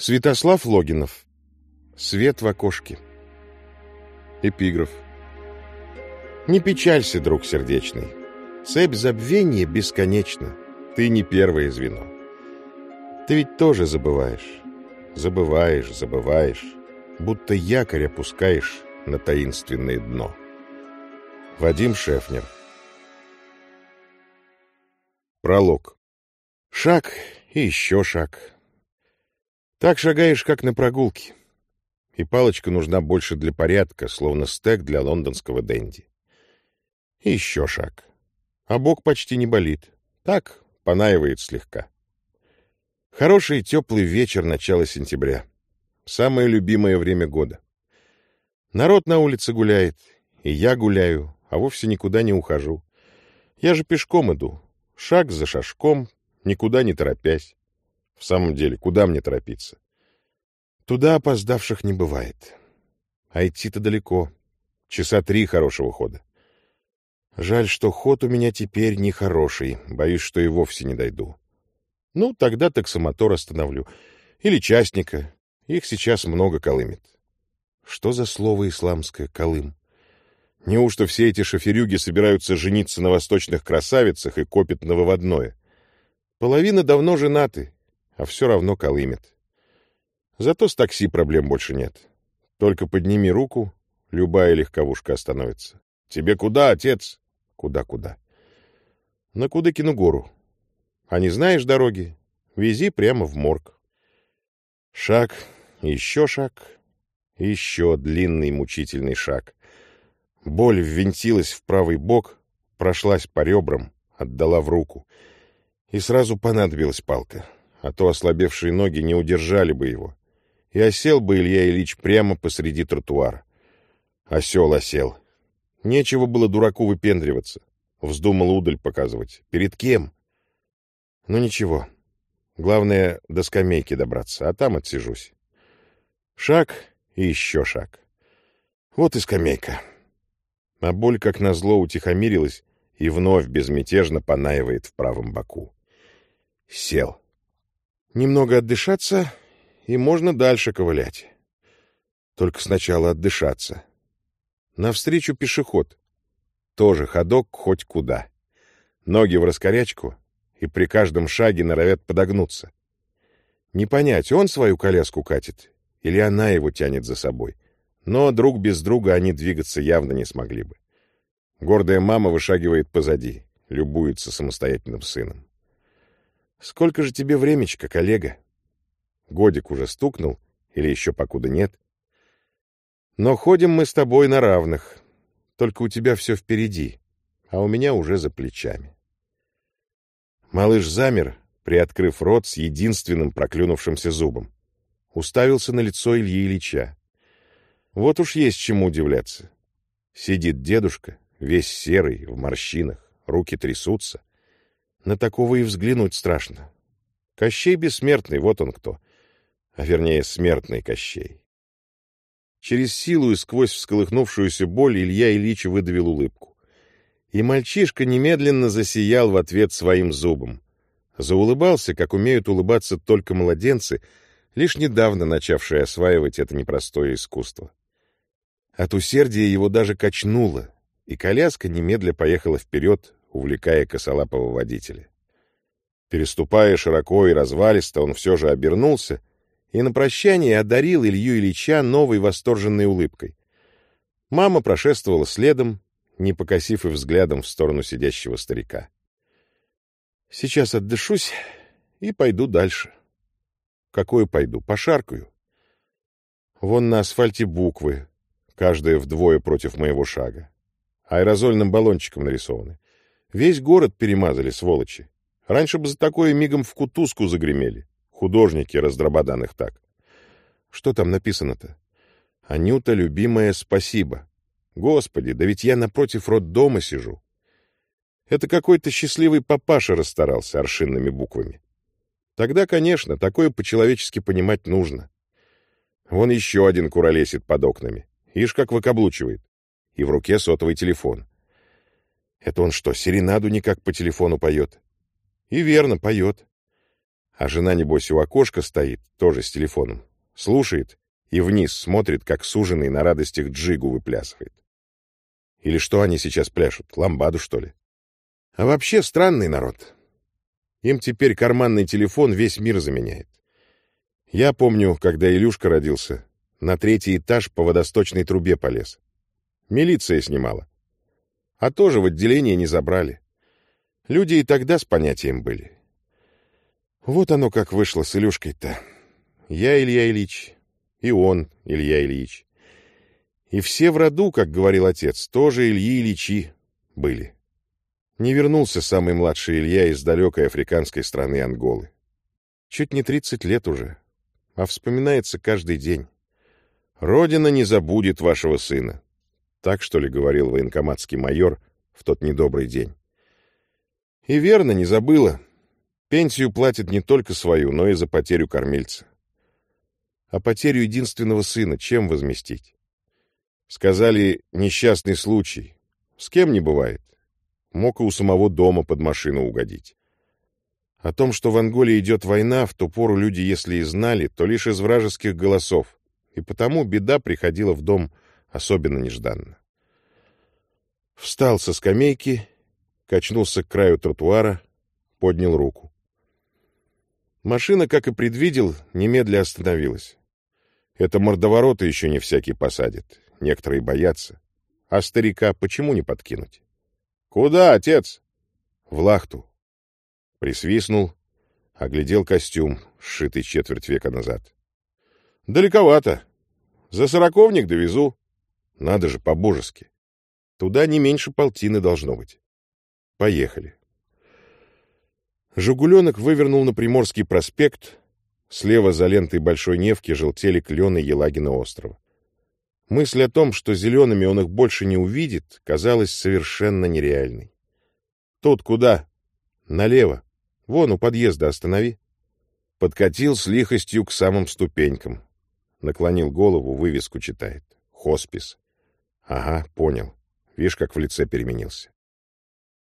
Святослав Логинов. Свет в окошке. Эпиграф. Не печалься, друг сердечный. Цепь забвения бесконечна. Ты не первое звено. Ты ведь тоже забываешь. Забываешь, забываешь. Будто якорь опускаешь на таинственное дно. Вадим Шефнер. Пролог. Шаг и еще шаг. Так шагаешь, как на прогулке. И палочка нужна больше для порядка, словно стек для лондонского денди. И еще шаг. А бок почти не болит. Так, понаивает слегка. Хороший теплый вечер начала сентября. Самое любимое время года. Народ на улице гуляет, и я гуляю, а вовсе никуда не ухожу. Я же пешком иду, шаг за шажком, никуда не торопясь. В самом деле, куда мне торопиться? Туда опоздавших не бывает. А идти-то далеко. Часа три хорошего хода. Жаль, что ход у меня теперь нехороший. Боюсь, что и вовсе не дойду. Ну, тогда таксомотор остановлю. Или частника. Их сейчас много колымет. Что за слово исламское «колым»? Неужто все эти шоферюги собираются жениться на восточных красавицах и копят на выводное? Половина давно женаты, а все равно колымет. Зато с такси проблем больше нет. Только подними руку, любая легковушка остановится. «Тебе куда, отец?» «Куда-куда?» «На Кудыкину гору. А не знаешь дороги? Вези прямо в морг». Шаг, еще шаг, еще длинный мучительный шаг. Боль ввинтилась в правый бок, прошлась по ребрам, отдала в руку. И сразу понадобилась палка а то ослабевшие ноги не удержали бы его. И осел бы Илья Ильич прямо посреди тротуара. Осел осел. Нечего было дураку выпендриваться. Вздумал удаль показывать. Перед кем? Ну ничего. Главное, до скамейки добраться, а там отсижусь. Шаг и еще шаг. Вот и скамейка. А боль, как назло, утихомирилась и вновь безмятежно понаивает в правом боку. Сел. Немного отдышаться, и можно дальше ковылять. Только сначала отдышаться. Навстречу пешеход. Тоже ходок хоть куда. Ноги в раскорячку, и при каждом шаге норовят подогнуться. Не понять, он свою коляску катит, или она его тянет за собой. Но друг без друга они двигаться явно не смогли бы. Гордая мама вышагивает позади, любуется самостоятельным сыном. Сколько же тебе времечко, коллега? Годик уже стукнул, или еще покуда нет? Но ходим мы с тобой на равных. Только у тебя все впереди, а у меня уже за плечами. Малыш замер, приоткрыв рот с единственным проклюнувшимся зубом. Уставился на лицо Ильи Ильича. Вот уж есть чему удивляться. Сидит дедушка, весь серый, в морщинах, руки трясутся, на такого и взглянуть страшно. Кощей бессмертный, вот он кто. А вернее, смертный Кощей. Через силу и сквозь всколыхнувшуюся боль Илья Ильич выдавил улыбку. И мальчишка немедленно засиял в ответ своим зубом. Заулыбался, как умеют улыбаться только младенцы, лишь недавно начавшие осваивать это непростое искусство. От усердия его даже качнуло, и коляска немедля поехала вперед, увлекая косолапого водителя. Переступая широко и развалисто, он все же обернулся и на прощание одарил Илью Ильича новой восторженной улыбкой. Мама прошествовала следом, не покосив и взглядом в сторону сидящего старика. «Сейчас отдышусь и пойду дальше». «Какое пойду? Пошаркаю». Вон на асфальте буквы, каждая вдвое против моего шага. Аэрозольным баллончиком нарисованы. Весь город перемазали, сволочи. Раньше бы за такое мигом в кутузку загремели. Художники раздрободанных так. Что там написано-то? Анюта, любимая, спасибо. Господи, да ведь я напротив роддома сижу. Это какой-то счастливый папаша расстарался аршинными буквами. Тогда, конечно, такое по-человечески понимать нужно. Вон еще один куролесит под окнами. Ишь, как выкаблучивает. И в руке сотовый телефон. Это он что, серенаду никак по телефону поет? И верно, поет. А жена, небось, у окошка стоит, тоже с телефоном, слушает и вниз смотрит, как суженый на радостях джигу выплясывает. Или что они сейчас пляшут, ламбаду, что ли? А вообще странный народ. Им теперь карманный телефон весь мир заменяет. Я помню, когда Илюшка родился, на третий этаж по водосточной трубе полез. Милиция снимала. А тоже в отделение не забрали. Люди и тогда с понятием были. Вот оно как вышло с Илюшкой-то. Я Илья Ильич, и он Илья Ильич. И все в роду, как говорил отец, тоже Ильи Ильичи были. Не вернулся самый младший Илья из далекой африканской страны Анголы. Чуть не тридцать лет уже, а вспоминается каждый день. Родина не забудет вашего сына. Так, что ли, говорил военкоматский майор в тот недобрый день. И верно, не забыла. Пенсию платит не только свою, но и за потерю кормильца. А потерю единственного сына чем возместить? Сказали, несчастный случай. С кем не бывает. Мог и у самого дома под машину угодить. О том, что в Анголе идет война, в ту пору люди, если и знали, то лишь из вражеских голосов, и потому беда приходила в дом особенно нежданно. Встал со скамейки, качнулся к краю тротуара, поднял руку. Машина, как и предвидел, немедля остановилась. Это мордовороты еще не всякий посадит, некоторые боятся. А старика почему не подкинуть? «Куда, отец?» «В лахту». Присвистнул, оглядел костюм, сшитый четверть века назад. «Далековато. За сороковник довезу. Надо же, по-божески. Туда не меньше полтины должно быть. Поехали». «Жигуленок» вывернул на Приморский проспект. Слева за лентой Большой Невки желтели клены Елагина острова. Мысль о том, что зелеными он их больше не увидит, казалась совершенно нереальной. «Тут куда?» «Налево. Вон у подъезда останови». Подкатил с лихостью к самым ступенькам. Наклонил голову, вывеску читает. «Хоспис». «Ага, понял. Видишь, как в лице переменился».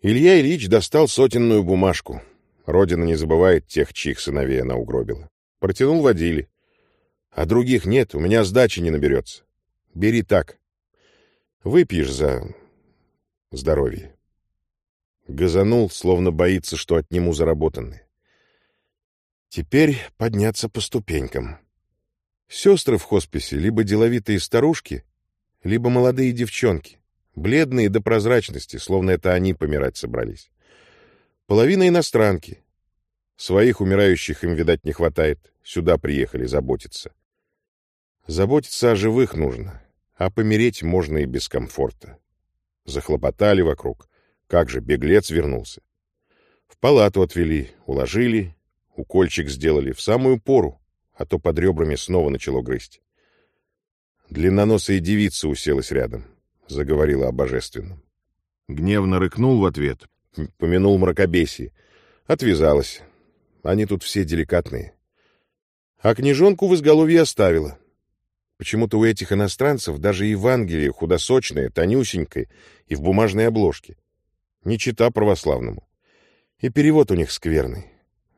Илья Ильич достал сотенную бумажку. Родина не забывает тех, чьих сыновей она угробила. Протянул водили. «А других нет, у меня сдачи не наберется». Бери так. Выпьешь за здоровье. Газанул, словно боится, что отниму заработанные. Теперь подняться по ступенькам. Сестры в хосписе либо деловитые старушки, либо молодые девчонки, бледные до прозрачности, словно это они помирать собрались. Половина иностранки. Своих умирающих им, видать, не хватает. Сюда приехали заботиться. Заботиться о живых нужно, а помереть можно и без комфорта. Захлопотали вокруг. Как же, беглец вернулся. В палату отвели, уложили, укольчик сделали в самую пору, а то под ребрами снова начало грызть. Длинноносая девица уселась рядом, заговорила о божественном. Гневно рыкнул в ответ, помянул мракобесие. Отвязалась. Они тут все деликатные. А книжонку в изголовье оставила. Почему-то у этих иностранцев даже Евангелие худосочное, тонюсенькое и в бумажной обложке. Не чита православному. И перевод у них скверный.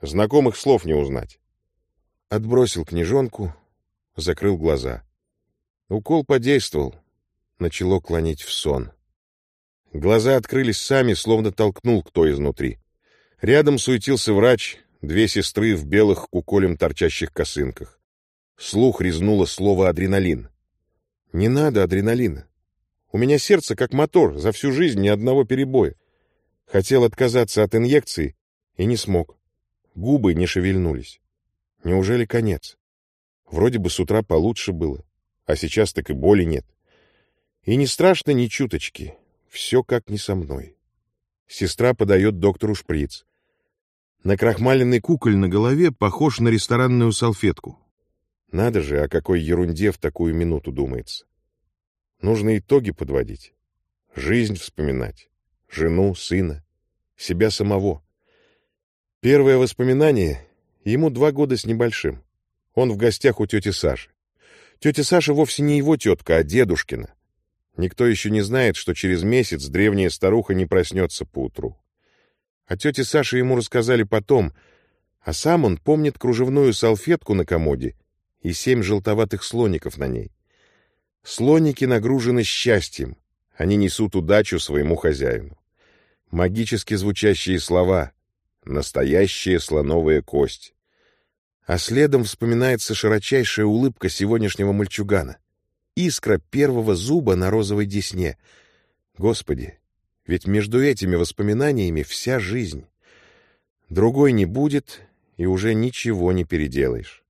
Знакомых слов не узнать. Отбросил книжонку, закрыл глаза. Укол подействовал. Начало клонить в сон. Глаза открылись сами, словно толкнул кто изнутри. Рядом суетился врач, две сестры в белых куколем торчащих косынках. Слух резнуло слово «адреналин». «Не надо адреналина. У меня сердце как мотор, за всю жизнь ни одного перебоя. Хотел отказаться от инъекции и не смог. Губы не шевельнулись. Неужели конец? Вроде бы с утра получше было, а сейчас так и боли нет. И не страшно ни чуточки. Все как не со мной. Сестра подает доктору шприц. Накрахмаленный куколь на голове похож на ресторанную салфетку. Надо же, о какой ерунде в такую минуту думается. Нужно итоги подводить. Жизнь вспоминать. Жену, сына, себя самого. Первое воспоминание — ему два года с небольшим. Он в гостях у тети Саши. Тетя Саша вовсе не его тетка, а дедушкина. Никто еще не знает, что через месяц древняя старуха не проснется поутру. О тете Саше ему рассказали потом, А сам он помнит кружевную салфетку на комоде и семь желтоватых слоников на ней. Слоники нагружены счастьем, они несут удачу своему хозяину. Магически звучащие слова, настоящая слоновая кость. А следом вспоминается широчайшая улыбка сегодняшнего мальчугана. Искра первого зуба на розовой десне. Господи, ведь между этими воспоминаниями вся жизнь. Другой не будет, и уже ничего не переделаешь.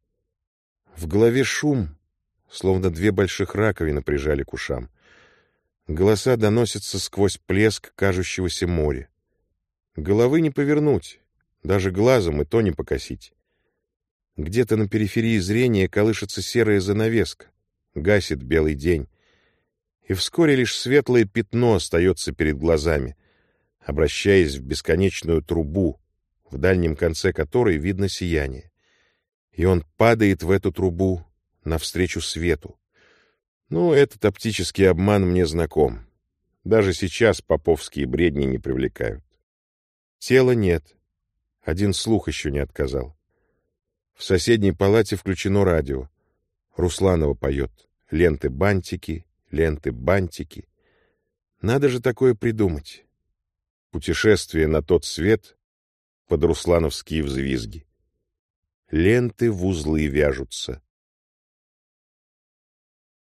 В голове шум, словно две больших раковины прижали к ушам. Голоса доносятся сквозь плеск кажущегося моря. Головы не повернуть, даже глазом и то не покосить. Где-то на периферии зрения колышется серая занавеска, гасит белый день. И вскоре лишь светлое пятно остается перед глазами, обращаясь в бесконечную трубу, в дальнем конце которой видно сияние. И он падает в эту трубу навстречу свету. Ну, этот оптический обман мне знаком. Даже сейчас поповские бредни не привлекают. Тела нет. Один слух еще не отказал. В соседней палате включено радио. Русланова поет. Ленты-бантики, ленты-бантики. Надо же такое придумать. Путешествие на тот свет под руслановские взвизги. Ленты в узлы вяжутся.